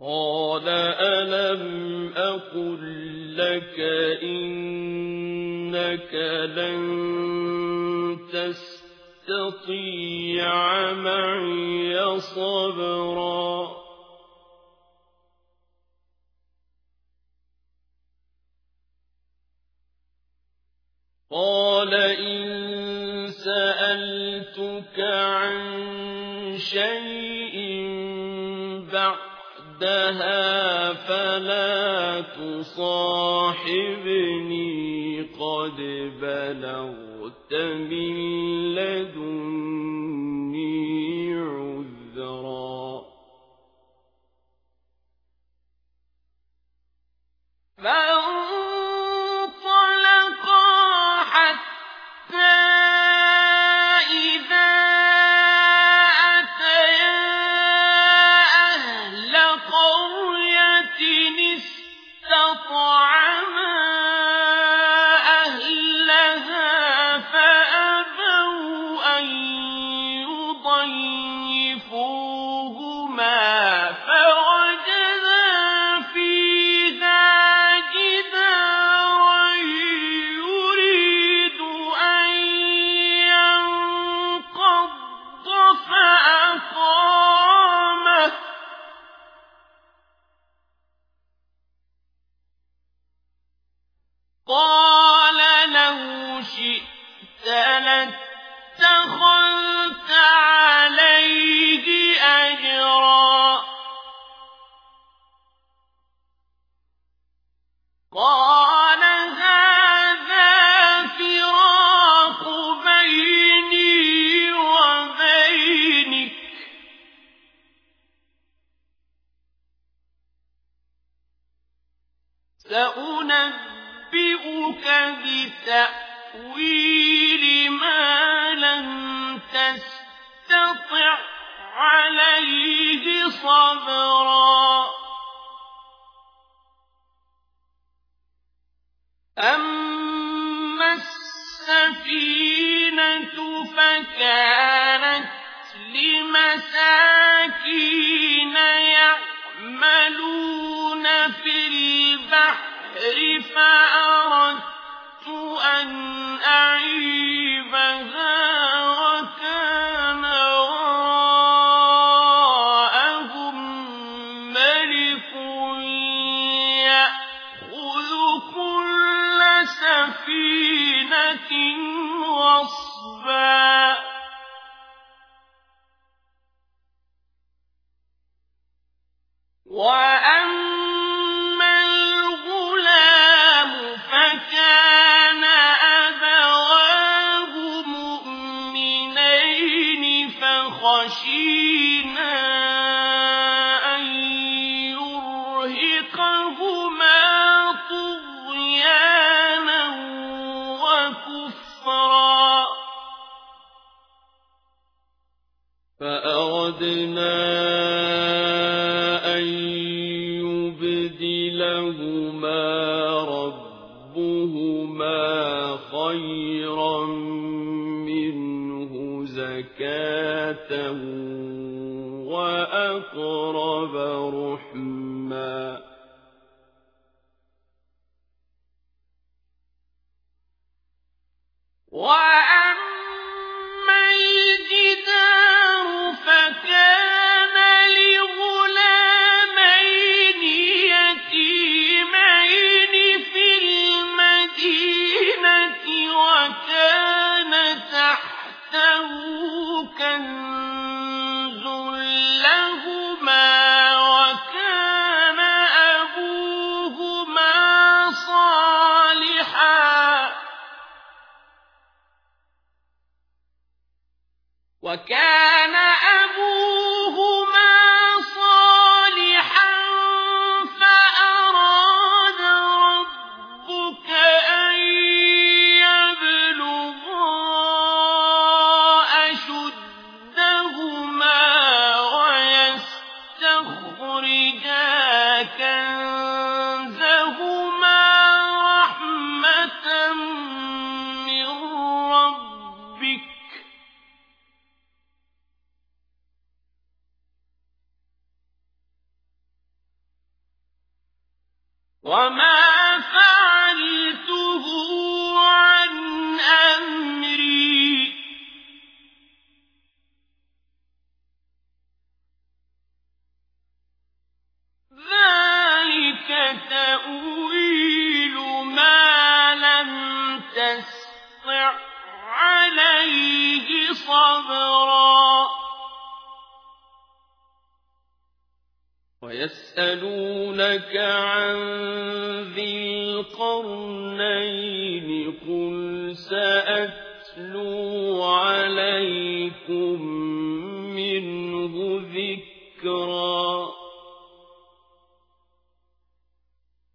قال ألم أقل لك إنك لن تستطيع معي صبرا قال إن سألتك عن شيء بعدها فلا تصاحبني قد بلغت من لدني عليه أجرا. قال هذا فراق بيني وبينك. سأنبئ أنبئك بتأويل ما لم تستطع عليه صبرا. أما السفينة فكانت لمساكين يعملون في البحر فأردت أن أعيبها طغيانا وكفرا فأردنا أن يبدلهما ربهما خيرا منه زكاة وأقرب رحما وأما الجدار فكان لغلامين يتيمين في المدينة وكان تحته كنز وكان ويسألونك عن ذي القرنين قل سأتلو عنه